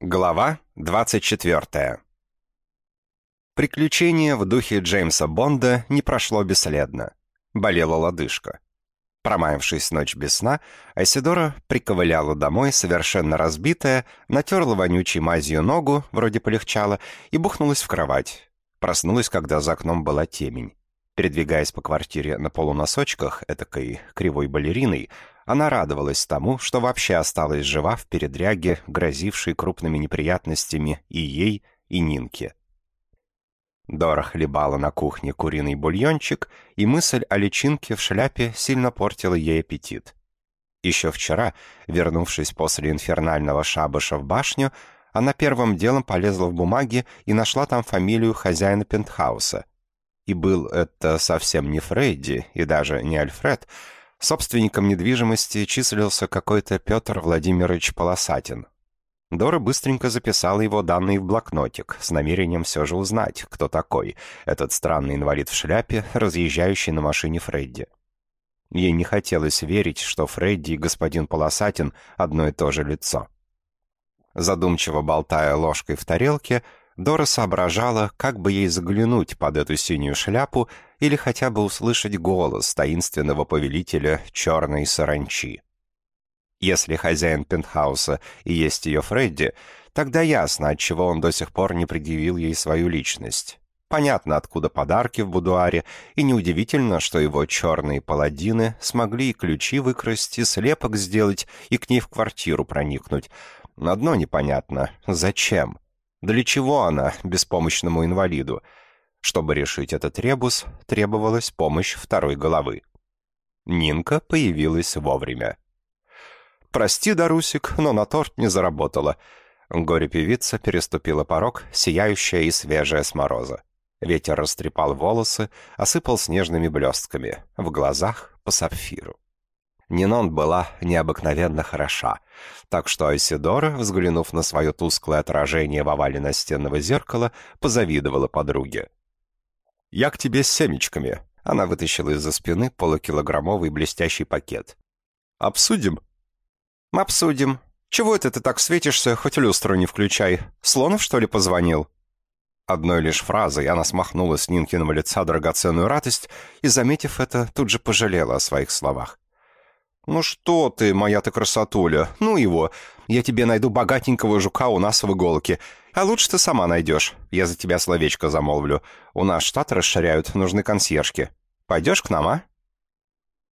Глава 24. Приключение в духе Джеймса Бонда не прошло бесследно. Болела лодыжка. Промаявшись ночь без сна, Айсидора приковыляла домой, совершенно разбитая, натерла вонючей мазью ногу, вроде полегчало, и бухнулась в кровать. Проснулась, когда за окном была темень. Передвигаясь по квартире на полуносочках, этакой кривой балериной, она радовалась тому, что вообще осталась жива в передряге, грозившей крупными неприятностями и ей, и Нинке. Дора хлебала на кухне куриный бульончик, и мысль о личинке в шляпе сильно портила ей аппетит. Еще вчера, вернувшись после инфернального шабаша в башню, она первым делом полезла в бумаги и нашла там фамилию хозяина пентхауса. И был это совсем не Фредди и даже не Альфред, Собственником недвижимости числился какой-то Петр Владимирович Полосатин. Дора быстренько записала его данные в блокнотик, с намерением все же узнать, кто такой, этот странный инвалид в шляпе, разъезжающий на машине Фредди. Ей не хотелось верить, что Фредди и господин Полосатин одно и то же лицо. Задумчиво болтая ложкой в тарелке, Дора соображала, как бы ей заглянуть под эту синюю шляпу или хотя бы услышать голос таинственного повелителя черной саранчи. Если хозяин пентхауса и есть ее Фредди, тогда ясно, отчего он до сих пор не предъявил ей свою личность. Понятно, откуда подарки в будуаре, и неудивительно, что его черные паладины смогли и ключи выкрасть, и слепок сделать, и к ней в квартиру проникнуть. Одно непонятно — зачем? Для чего она беспомощному инвалиду? Чтобы решить этот ребус, требовалась помощь второй головы. Нинка появилась вовремя. «Прости, Дарусик, но на торт не заработала». Горе-певица переступила порог, сияющая и свежая с мороза. Ветер растрепал волосы, осыпал снежными блестками, в глазах по сапфиру. Нинон была необыкновенно хороша, так что Айсидора, взглянув на свое тусклое отражение в овале настенного зеркала, позавидовала подруге. «Я к тебе с семечками», — она вытащила из-за спины полукилограммовый блестящий пакет. «Обсудим?» «Обсудим. Чего это ты так светишься, хоть люстру не включай? Слонов, что ли, позвонил?» Одной лишь фразой она смахнула с Нинкиного лица драгоценную радость и, заметив это, тут же пожалела о своих словах. «Ну что ты, моя ты красотуля, ну его. Я тебе найду богатенького жука у нас в иголке. А лучше ты сама найдешь. Я за тебя словечко замолвлю. У нас штат расширяют, нужны консьержки. Пойдешь к нам, а?»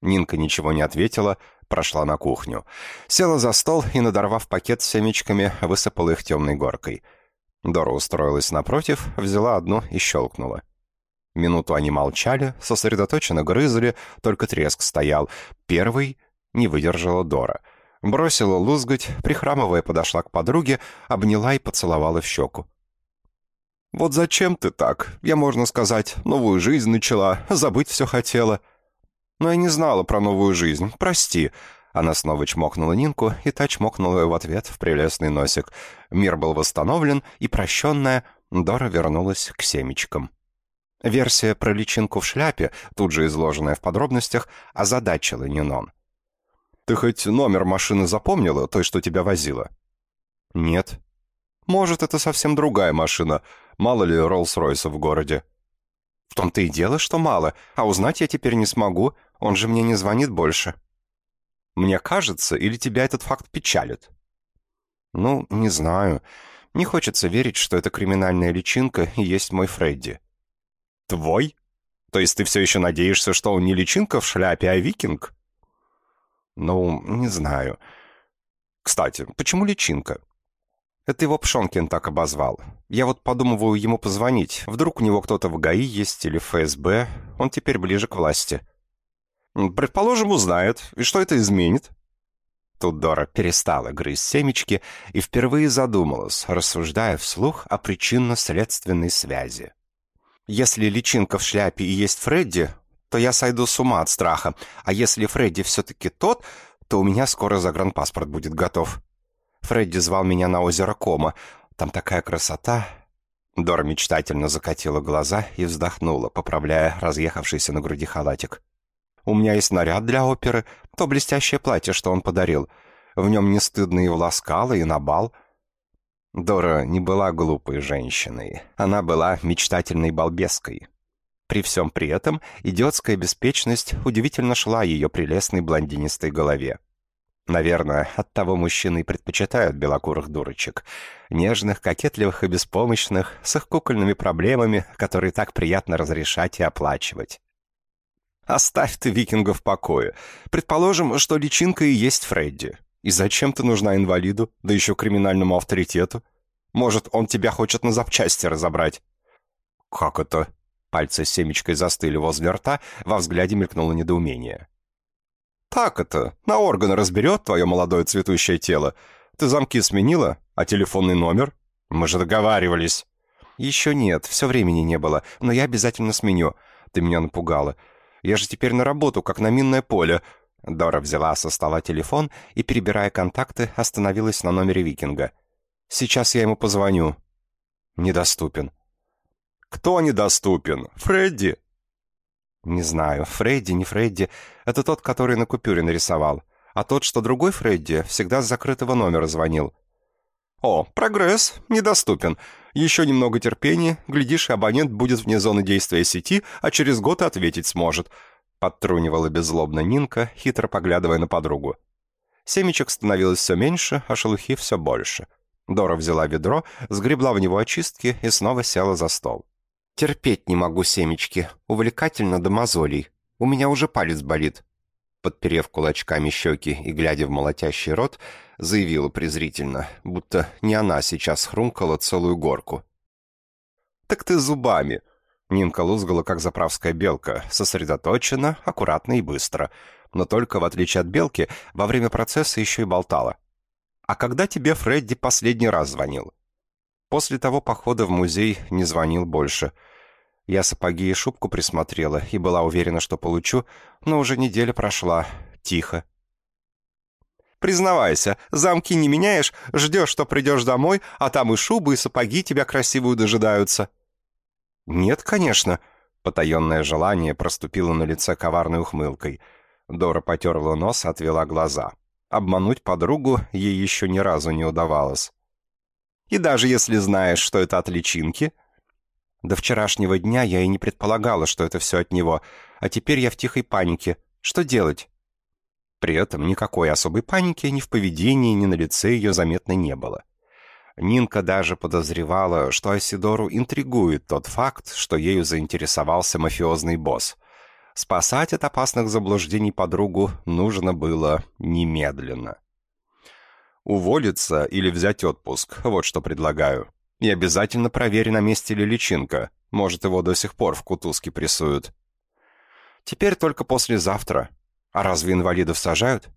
Нинка ничего не ответила, прошла на кухню. Села за стол и, надорвав пакет с семечками, высыпала их темной горкой. Дора устроилась напротив, взяла одну и щелкнула. Минуту они молчали, сосредоточенно грызли, только треск стоял. Первый не выдержала Дора. Бросила лузгать, прихрамывая, подошла к подруге, обняла и поцеловала в щеку. «Вот зачем ты так? Я, можно сказать, новую жизнь начала, забыть все хотела». «Но я не знала про новую жизнь, прости». Она снова чмокнула Нинку, и та чмокнула ее в ответ в прелестный носик. Мир был восстановлен, и прощенная Дора вернулась к семечкам. Версия про личинку в шляпе, тут же изложенная в подробностях, озадачила Нинон. Ты хоть номер машины запомнила, той, что тебя возила?» «Нет». «Может, это совсем другая машина. Мало ли Роллс-Ройса в городе». «В том-то и дело, что мало, а узнать я теперь не смогу, он же мне не звонит больше». «Мне кажется, или тебя этот факт печалит?» «Ну, не знаю. Не хочется верить, что это криминальная личинка и есть мой Фредди». «Твой? То есть ты все еще надеешься, что он не личинка в шляпе, а викинг?» Ну, не знаю. Кстати, почему личинка? Это его Пшонкин так обозвал. Я вот подумываю ему позвонить. Вдруг у него кто-то в ГАИ есть или в ФСБ. Он теперь ближе к власти. Предположим, узнает. И что это изменит? Тут Дора перестала грызть семечки и впервые задумалась, рассуждая вслух о причинно-следственной связи. Если личинка в шляпе и есть Фредди, то я сойду с ума от страха. А если Фредди все-таки тот, то у меня скоро загранпаспорт будет готов. Фредди звал меня на озеро Кома. Там такая красота. Дора мечтательно закатила глаза и вздохнула, поправляя разъехавшийся на груди халатик. «У меня есть наряд для оперы, то блестящее платье, что он подарил. В нем не стыдно и в ласкало, и на бал». Дора не была глупой женщиной. Она была мечтательной балбеской. При всем при этом идиотская беспечность удивительно шла ее прелестной блондинистой голове. Наверное, от того мужчины и предпочитают белокурых дурочек. Нежных, кокетливых и беспомощных, с их кукольными проблемами, которые так приятно разрешать и оплачивать. Оставь ты викинга в покое. Предположим, что личинка и есть Фредди. И зачем ты нужна инвалиду, да еще криминальному авторитету? Может, он тебя хочет на запчасти разобрать? Как это? Пальцы с семечкой застыли возле рта, во взгляде мелькнуло недоумение. «Так это, на органы разберет твое молодое цветущее тело. Ты замки сменила, а телефонный номер? Мы же договаривались». «Еще нет, все времени не было, но я обязательно сменю. Ты меня напугала. Я же теперь на работу, как на минное поле». Дора взяла со стола телефон и, перебирая контакты, остановилась на номере Викинга. «Сейчас я ему позвоню». «Недоступен». «Кто недоступен? Фредди?» «Не знаю, Фредди, не Фредди. Это тот, который на купюре нарисовал. А тот, что другой Фредди, всегда с закрытого номера звонил». «О, прогресс. Недоступен. Еще немного терпения. Глядишь, абонент будет вне зоны действия сети, а через год ответить сможет», — подтрунивала беззлобно Нинка, хитро поглядывая на подругу. Семечек становилось все меньше, а шелухи все больше. Дора взяла ведро, сгребла в него очистки и снова села за стол. «Терпеть не могу семечки. Увлекательно до мозолей. У меня уже палец болит». Подперев кулачками щеки и глядя в молотящий рот, заявила презрительно, будто не она сейчас хрумкала целую горку. «Так ты зубами!» Нинка лузгала, как заправская белка, сосредоточенно, аккуратно и быстро. Но только, в отличие от белки, во время процесса еще и болтала. «А когда тебе Фредди последний раз звонил?» После того похода в музей не звонил больше. Я сапоги и шубку присмотрела и была уверена, что получу, но уже неделя прошла. Тихо. Признавайся, замки не меняешь, ждешь, что придешь домой, а там и шубы, и сапоги тебя красивую дожидаются. Нет, конечно. Потаенное желание проступило на лице коварной ухмылкой. Дора потерла нос, отвела глаза. Обмануть подругу ей еще ни разу не удавалось. И даже если знаешь, что это от личинки... До вчерашнего дня я и не предполагала, что это все от него, а теперь я в тихой панике. Что делать? При этом никакой особой паники ни в поведении, ни на лице ее заметно не было. Нинка даже подозревала, что Асидору интригует тот факт, что ею заинтересовался мафиозный босс. Спасать от опасных заблуждений подругу нужно было немедленно. Уволиться или взять отпуск, вот что предлагаю. И обязательно проверь, на месте ли личинка. Может, его до сих пор в кутузке прессуют. Теперь только послезавтра. А разве инвалидов сажают?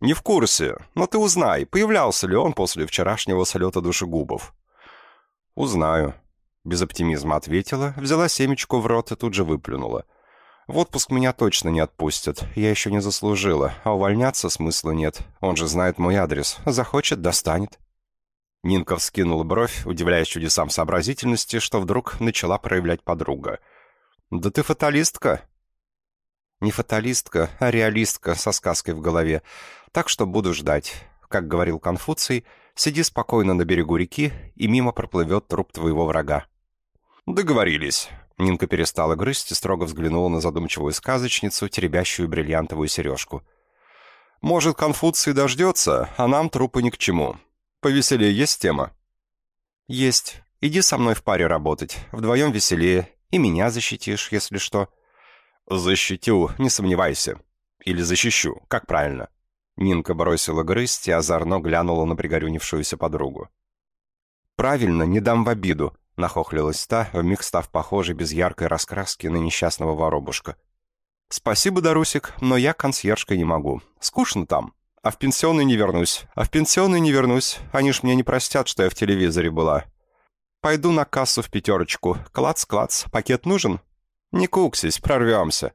Не в курсе, но ты узнай, появлялся ли он после вчерашнего салета душегубов. Узнаю. Без оптимизма ответила, взяла семечку в рот и тут же выплюнула. В отпуск меня точно не отпустят. Я еще не заслужила, а увольняться смысла нет. Он же знает мой адрес. Захочет, достанет». Нинка вскинула бровь, удивляясь чудесам сообразительности, что вдруг начала проявлять подруга. «Да ты фаталистка!» «Не фаталистка, а реалистка со сказкой в голове. Так что буду ждать. Как говорил Конфуций, сиди спокойно на берегу реки, и мимо проплывет труп твоего врага». «Договорились. Нинка перестала грызть и строго взглянула на задумчивую сказочницу, теребящую бриллиантовую сережку. «Может, Конфуций дождется, а нам трупы ни к чему. Повеселее есть тема?» «Есть. Иди со мной в паре работать. Вдвоем веселее. И меня защитишь, если что». «Защитю, не сомневайся. Или защищу, как правильно?» Нинка бросила грызть и озорно глянула на пригорюнившуюся подругу. «Правильно, не дам в обиду нахохлилась та, вмиг став похожей без яркой раскраски на несчастного воробушка. «Спасибо, Дарусик, но я консьержкой не могу. Скучно там. А в пенсионный не вернусь. А в пенсионный не вернусь. Они ж мне не простят, что я в телевизоре была. Пойду на кассу в пятерочку. Клац-клац. Пакет нужен? Не куксись, прорвемся».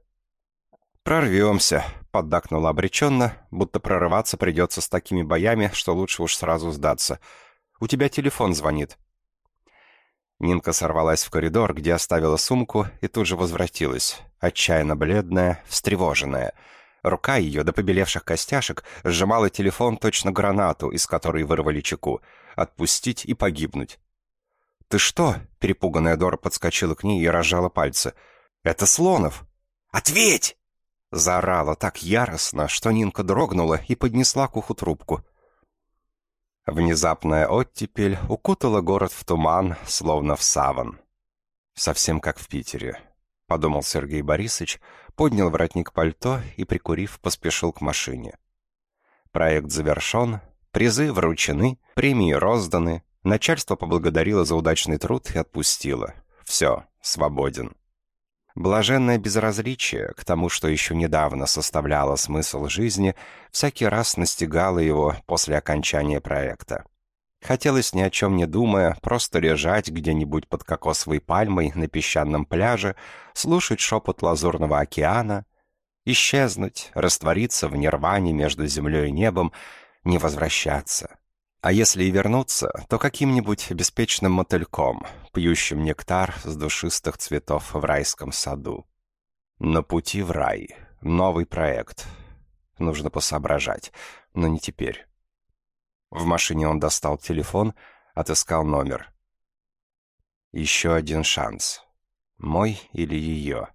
«Прорвемся», — поддакнула обреченно, будто прорываться придется с такими боями, что лучше уж сразу сдаться. «У тебя телефон звонит». Нинка сорвалась в коридор, где оставила сумку, и тут же возвратилась, отчаянно бледная, встревоженная. Рука ее, до побелевших костяшек, сжимала телефон точно гранату, из которой вырвали чеку. отпустить и погибнуть. «Ты что?» — перепуганная Дора подскочила к ней и разжала пальцы. «Это Слонов!» «Ответь!» Заорала так яростно, что Нинка дрогнула и поднесла к уху трубку. Внезапная оттепель укутала город в туман, словно в саван. «Совсем как в Питере», — подумал Сергей Борисович, поднял воротник пальто и, прикурив, поспешил к машине. Проект завершен, призы вручены, премии розданы, начальство поблагодарило за удачный труд и отпустило. Все, свободен. Блаженное безразличие к тому, что еще недавно составляло смысл жизни, всякий раз настигало его после окончания проекта. Хотелось ни о чем не думая, просто лежать где-нибудь под кокосовой пальмой на песчаном пляже, слушать шепот лазурного океана, исчезнуть, раствориться в нирване между землей и небом, не возвращаться. А если и вернуться, то каким-нибудь беспечным мотыльком, пьющим нектар с душистых цветов в райском саду. На пути в рай. Новый проект. Нужно посоображать, но не теперь. В машине он достал телефон, отыскал номер. «Еще один шанс. Мой или ее?»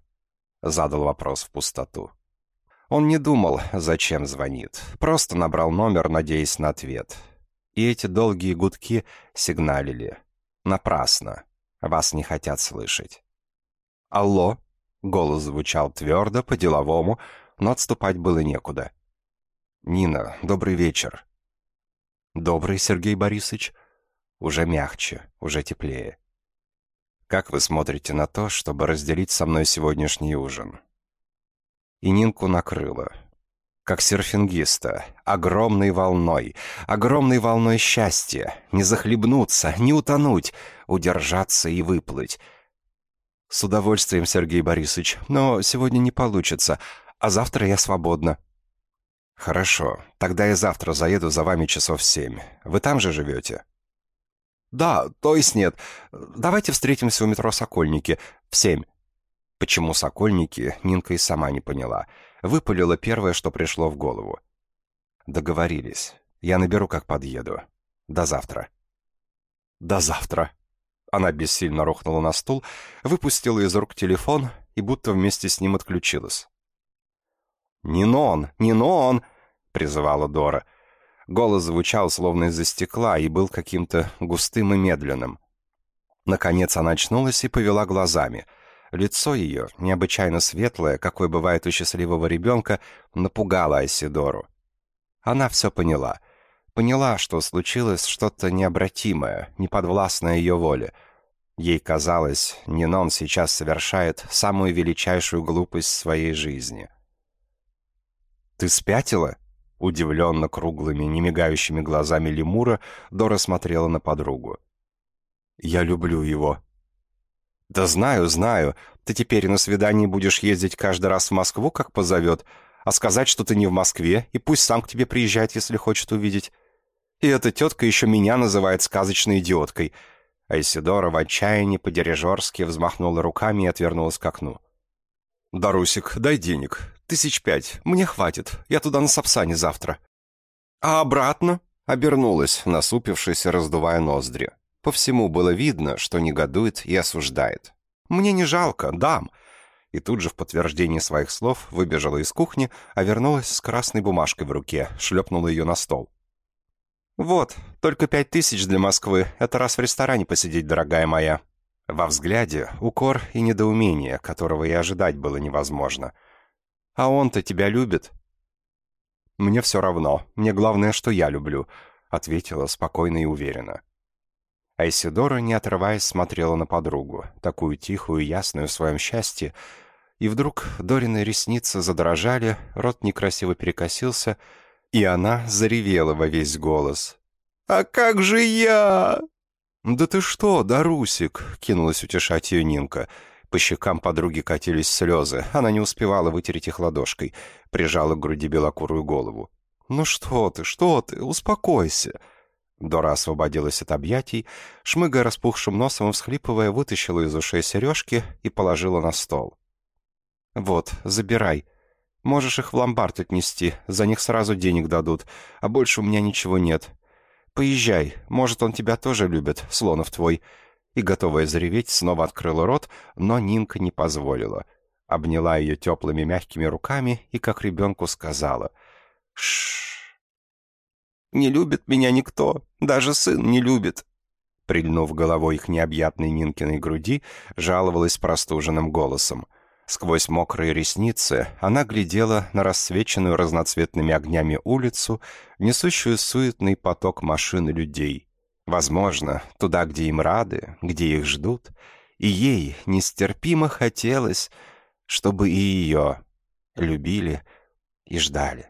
Задал вопрос в пустоту. Он не думал, зачем звонит. Просто набрал номер, надеясь на ответ и эти долгие гудки сигналили. Напрасно. Вас не хотят слышать. «Алло?» — голос звучал твердо, по-деловому, но отступать было некуда. «Нина, добрый вечер». «Добрый, Сергей Борисович?» «Уже мягче, уже теплее». «Как вы смотрите на то, чтобы разделить со мной сегодняшний ужин?» И Нинку накрыло как серфингиста, огромной волной, огромной волной счастья, не захлебнуться, не утонуть, удержаться и выплыть. С удовольствием, Сергей Борисович, но сегодня не получится, а завтра я свободна. Хорошо, тогда я завтра заеду за вами часов семь. Вы там же живете? Да, то есть нет. Давайте встретимся у метро Сокольники в семь. Почему Сокольники, Нинка и сама не поняла. — Выпалило первое, что пришло в голову. Договорились. Я наберу, как подъеду. До завтра. До завтра. Она бессильно рухнула на стул, выпустила из рук телефон и будто вместе с ним отключилась. «Нинон! Нинон!» — призывала Дора. Голос звучал словно из-за стекла и был каким-то густым и медленным. Наконец она очнулась и повела глазами — Лицо ее, необычайно светлое, какое бывает у счастливого ребенка, напугало Айсидору. Она все поняла. Поняла, что случилось что-то необратимое, неподвластное ее воле. Ей казалось, Нинон сейчас совершает самую величайшую глупость своей жизни. «Ты спятила?» Удивленно круглыми, немигающими глазами лемура Дора смотрела на подругу. «Я люблю его», «Да знаю, знаю. Ты теперь на свидании будешь ездить каждый раз в Москву, как позовет, а сказать, что ты не в Москве, и пусть сам к тебе приезжает, если хочет увидеть. И эта тетка еще меня называет сказочной идиоткой». А Исидора в отчаянии по-дирижерски взмахнула руками и отвернулась к окну. «Дарусик, дай денег. Тысяч пять. Мне хватит. Я туда на Сапсане завтра». «А обратно?» — обернулась, насупившись раздувая ноздри. По всему было видно, что негодует и осуждает. «Мне не жалко, дам!» И тут же в подтверждение своих слов выбежала из кухни, а вернулась с красной бумажкой в руке, шлепнула ее на стол. «Вот, только пять тысяч для Москвы. Это раз в ресторане посидеть, дорогая моя». Во взгляде укор и недоумение, которого и ожидать было невозможно. «А он-то тебя любит?» «Мне все равно. Мне главное, что я люблю», — ответила спокойно и уверенно. Айсидора, не отрываясь, смотрела на подругу, такую тихую и ясную в своем счастье, и вдруг Дорины ресницы задрожали, рот некрасиво перекосился, и она заревела во весь голос. «А как же я?» «Да ты что, Дарусик?» — кинулась утешать ее Нинка. По щекам подруги катились слезы. Она не успевала вытереть их ладошкой. Прижала к груди белокурую голову. «Ну что ты, что ты? Успокойся!» Дора освободилась от объятий, шмыгая распухшим носом и всхлипывая, вытащила из ушей сережки и положила на стол. «Вот, забирай. Можешь их в ломбард отнести, за них сразу денег дадут, а больше у меня ничего нет. Поезжай, может, он тебя тоже любит, Слонов твой». И, готовая зареветь, снова открыла рот, но Нинка не позволила. Обняла ее теплыми мягкими руками и, как ребенку, сказала «Шш». «Не любит меня никто, даже сын не любит», прильнув головой к необъятной Нинкиной груди, жаловалась простуженным голосом. Сквозь мокрые ресницы она глядела на рассвеченную разноцветными огнями улицу, несущую суетный поток машин и людей. Возможно, туда, где им рады, где их ждут. И ей нестерпимо хотелось, чтобы и ее любили и ждали.